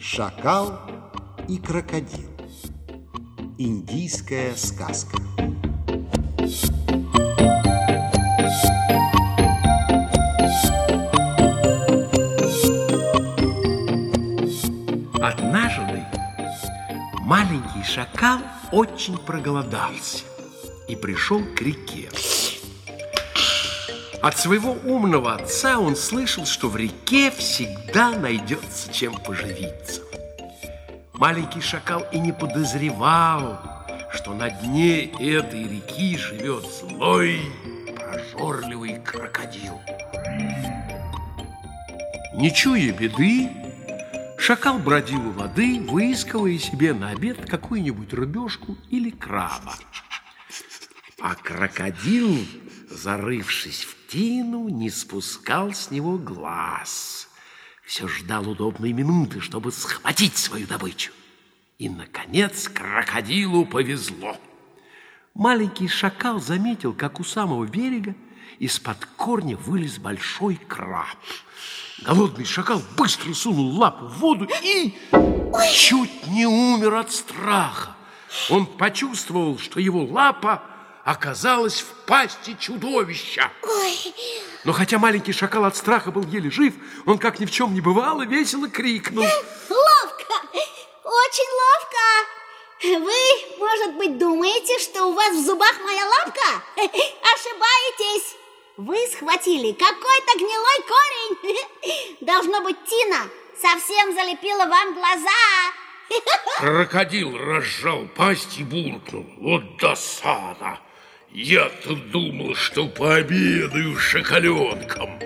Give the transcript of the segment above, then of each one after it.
Шакал и крокодил. Индийская сказка. Однажды маленький шакал очень проголодался и пришел к реке. От своего умного отца он слышал, что в реке всегда найдется чем поживиться. Маленький шакал и не подозревал, что на дне этой реки живет злой, прожорливый крокодил. Не чуя беды, шакал бродил у воды, выискивая себе на обед какую-нибудь рыбешку или краба. А крокодил, зарывшись в тину, не спускал с него глаз. Все ждал удобной минуты, чтобы схватить свою добычу. И, наконец, крокодилу повезло. Маленький шакал заметил, как у самого берега из-под корня вылез большой краб. Голодный шакал быстро сунул лапу в воду и чуть не умер от страха. Он почувствовал, что его лапа оказалась в пасти чудовища. Ой. Но хотя маленький шакал от страха был еле жив, он, как ни в чем не бывало, весело крикнул. Ловко! Очень ловко! Вы, может быть, думаете, что у вас в зубах моя лапка? Ошибаетесь! Вы схватили какой-то гнилой корень. Должно быть, Тина совсем залепила вам глаза. Крокодил разжал пасть и буркнул. Вот досада! Я-то думал, что пообедаю с шакаленком.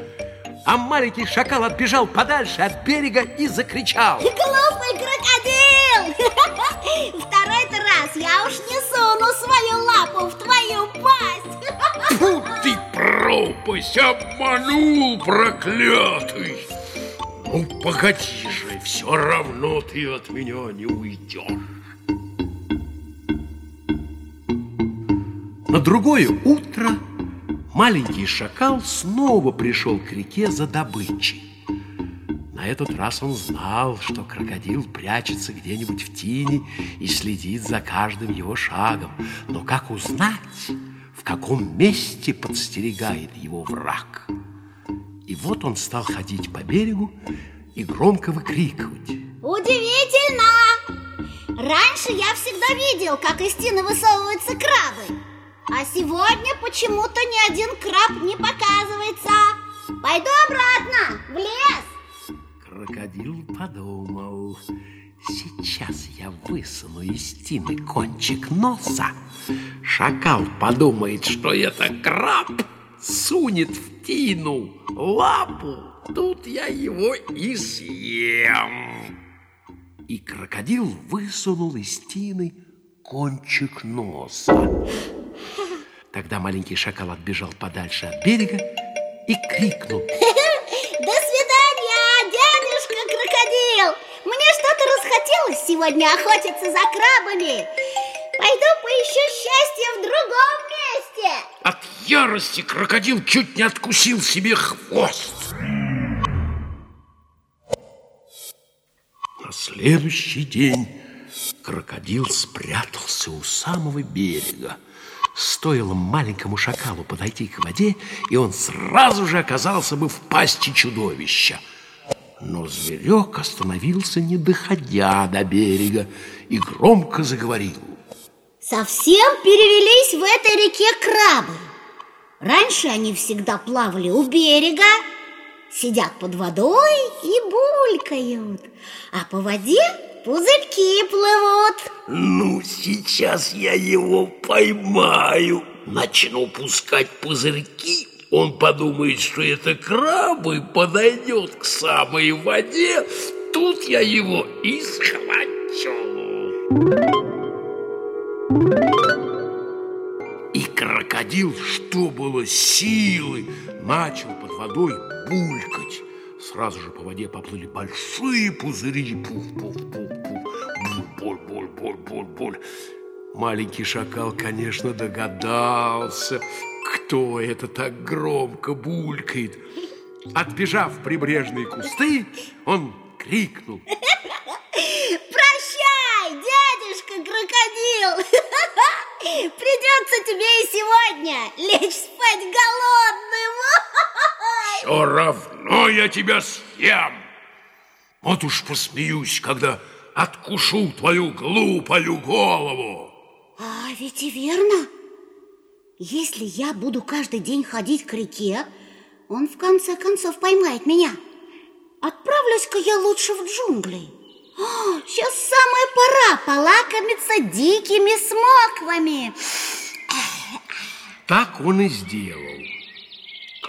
А маленький шакал отбежал подальше от берега и закричал. Глупый крокодил! Второй-то раз я уж не суну свою лапу в твою пасть. Фу ты, пропасть, обманул, проклятый! Ну, погоди же, все равно ты от меня не уйдешь. На другое утро маленький шакал снова пришел к реке за добычей. На этот раз он знал, что крокодил прячется где-нибудь в тени и следит за каждым его шагом. Но как узнать, в каком месте подстерегает его враг? И вот он стал ходить по берегу и громко выкрикивать. Удивительно! Раньше я всегда видел, как из тины высовываются крабы. А сегодня почему-то ни один краб не показывается. Пойду обратно, в лес. Крокодил подумал, сейчас я высуну из тины кончик носа. Шакал подумает, что это краб, сунет в тину лапу, тут я его и съем. И крокодил высунул из тины кончик носа. Тогда маленький шакал отбежал подальше от берега и крикнул. До свидания, дядюшка крокодил! Мне что-то расхотелось сегодня охотиться за крабами. Пойду поищу счастье в другом месте. От ярости крокодил чуть не откусил себе хвост. На следующий день крокодил спрятался у самого берега. Стоило маленькому шакалу подойти к воде, и он сразу же оказался бы в пасти чудовища. Но зверек остановился, не доходя до берега, и громко заговорил. Совсем перевелись в этой реке крабы. Раньше они всегда плавали у берега, сидят под водой и булькают, а по воде пузырьки плывут. Ну, сейчас я его поймаю. Начну пускать пузырьки. Он подумает, что это крабы, подойдет к самой воде. Тут я его и схвачу. И крокодил, что было силы, начал под водой булькать. Сразу же по воде поплыли большие пузыри. Пуф-пуф-пуф-пуф. Боль, боль, боль, боль, боль. Маленький шакал, конечно, догадался, кто это так громко булькает. Отбежав в прибрежные кусты, он крикнул. Прощай, дядюшка крокодил! Придется тебе и сегодня лечь спать голодным. Все равно я тебя съем. Вот уж посмеюсь, когда откушу твою глупую голову. А ведь и верно. Если я буду каждый день ходить к реке, он в конце концов поймает меня. Отправлюсь-ка я лучше в джунгли. О, сейчас самая пора полакомиться дикими смоквами. Так он и сделал.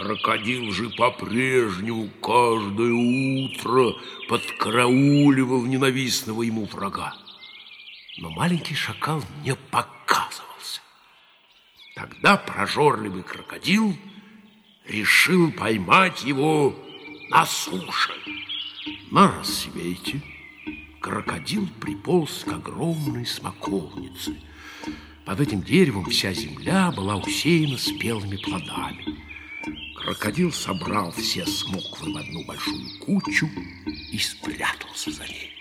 Крокодил же по-прежнему каждое утро подкарауливал ненавистного ему врага. Но маленький шакал не показывался. Тогда прожорливый крокодил решил поймать его на суше. На рассвете крокодил приполз к огромной смоковнице. Под этим деревом вся земля была усеяна спелыми плодами. Крокодил собрал все смоквы в одну большую кучу и спрятался за ней.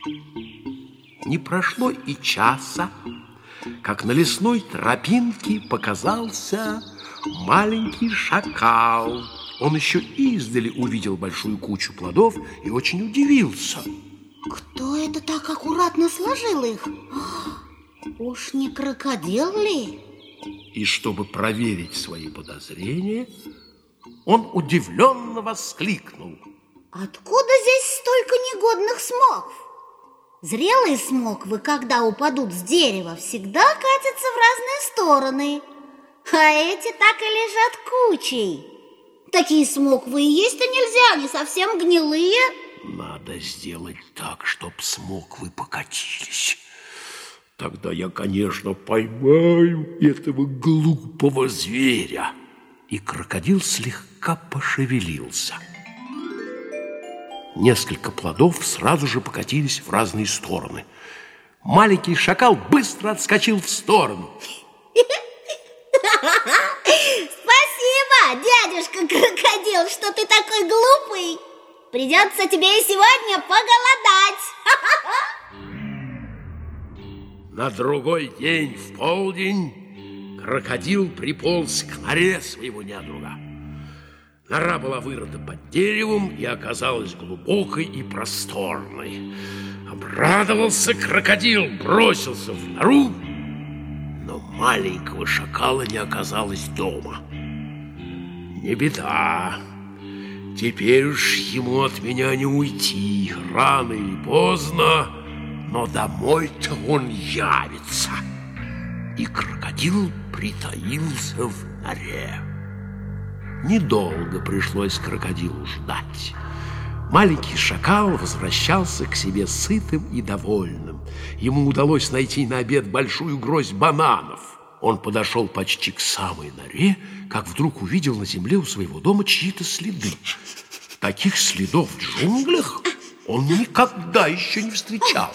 Не прошло и часа, как на лесной тропинке показался маленький шакал. Он еще издали увидел большую кучу плодов и очень удивился. Кто это так аккуратно сложил их? Уж не крокодил ли? И чтобы проверить свои подозрения, он удивленно воскликнул. Откуда здесь столько негодных смокв? Зрелые смоквы, когда упадут с дерева, всегда катятся в разные стороны. А эти так и лежат кучей. Такие смоквы и есть-то нельзя, они совсем гнилые. Надо сделать так, чтоб смоквы покатились. Тогда я, конечно, поймаю этого глупого зверя. И крокодил слегка пошевелился. Несколько плодов сразу же покатились в разные стороны. Маленький шакал быстро отскочил в сторону. Спасибо, дядюшка крокодил, что ты такой глупый. Придется тебе и сегодня поголодать. На другой день в полдень крокодил приполз к норе своего недруга. Нора была вырыта под деревом и оказалась глубокой и просторной. Обрадовался крокодил, бросился в нору, но маленького шакала не оказалось дома. Не беда, теперь уж ему от меня не уйти, рано или поздно, но домой-то он явится. И крокодил притаился в норе. Недолго пришлось крокодилу ждать. Маленький шакал возвращался к себе сытым и довольным. Ему удалось найти на обед большую гроздь бананов. Он подошел почти к самой норе, как вдруг увидел на земле у своего дома чьи-то следы. Таких следов в джунглях он никогда еще не встречал.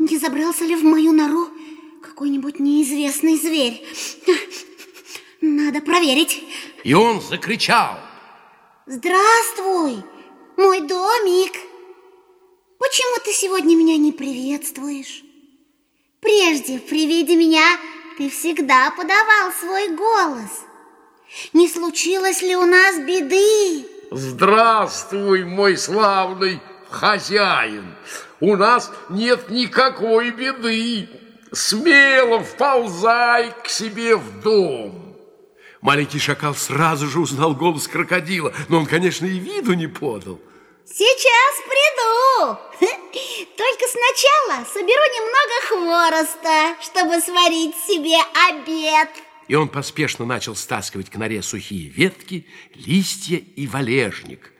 Не забрался ли в мою нору какой-нибудь неизвестный зверь? Надо проверить. И он закричал. Здравствуй, мой домик. Почему ты сегодня меня не приветствуешь? Прежде, при виде меня, ты всегда подавал свой голос. Не случилось ли у нас беды? Здравствуй, мой славный хозяин. У нас нет никакой беды. Смело вползай к себе в дом. Маленький шакал сразу же узнал голос крокодила, но он, конечно, и виду не подал. Сейчас приду. Только сначала соберу немного хвороста, чтобы сварить себе обед. И он поспешно начал стаскивать к норе сухие ветки, листья и валежник.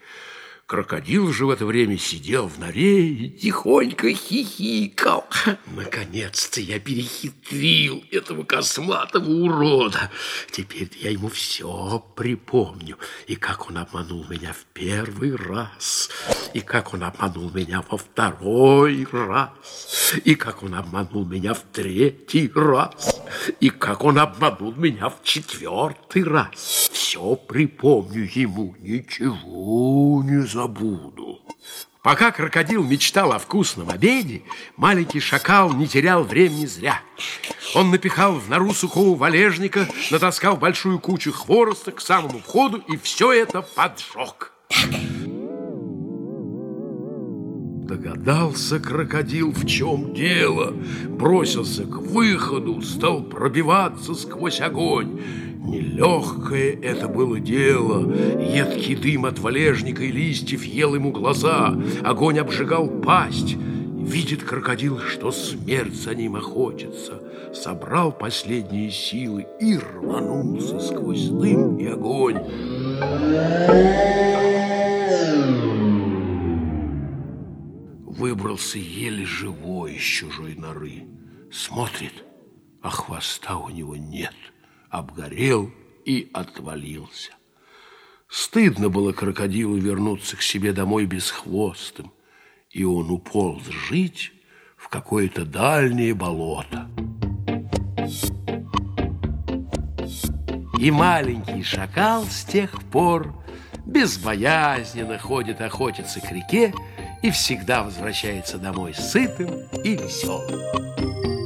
Крокодил же в это время сидел в норе и тихонько хихикал. Наконец-то я перехитрил этого косматого урода. Теперь я ему все припомню. И как он обманул меня в первый раз, и как он обманул меня во второй раз, и как он обманул меня в третий раз, и как он обманул меня в четвертый раз. Все припомню ему, ничего не забуду. Пока крокодил мечтал о вкусном обеде, маленький шакал не терял времени зря. Он напихал в нору сухого валежника, натаскал большую кучу хвороста к самому входу и все это поджег. Догадался крокодил, в чем дело, бросился к выходу, стал пробиваться сквозь огонь. Нелегкое это было дело. Едкий дым от валежника и листьев ел ему глаза. Огонь обжигал пасть. Видит крокодил, что смерть за ним охотится. Собрал последние силы и рванулся сквозь дым и огонь. Выбрался еле живой из чужой норы. Смотрит, а хвоста у него нет обгорел и отвалился. Стыдно было крокодилу вернуться к себе домой бесхвостым, и он уполз жить в какое-то дальнее болото. И маленький шакал с тех пор безбоязненно ходит охотиться к реке и всегда возвращается домой сытым и веселым.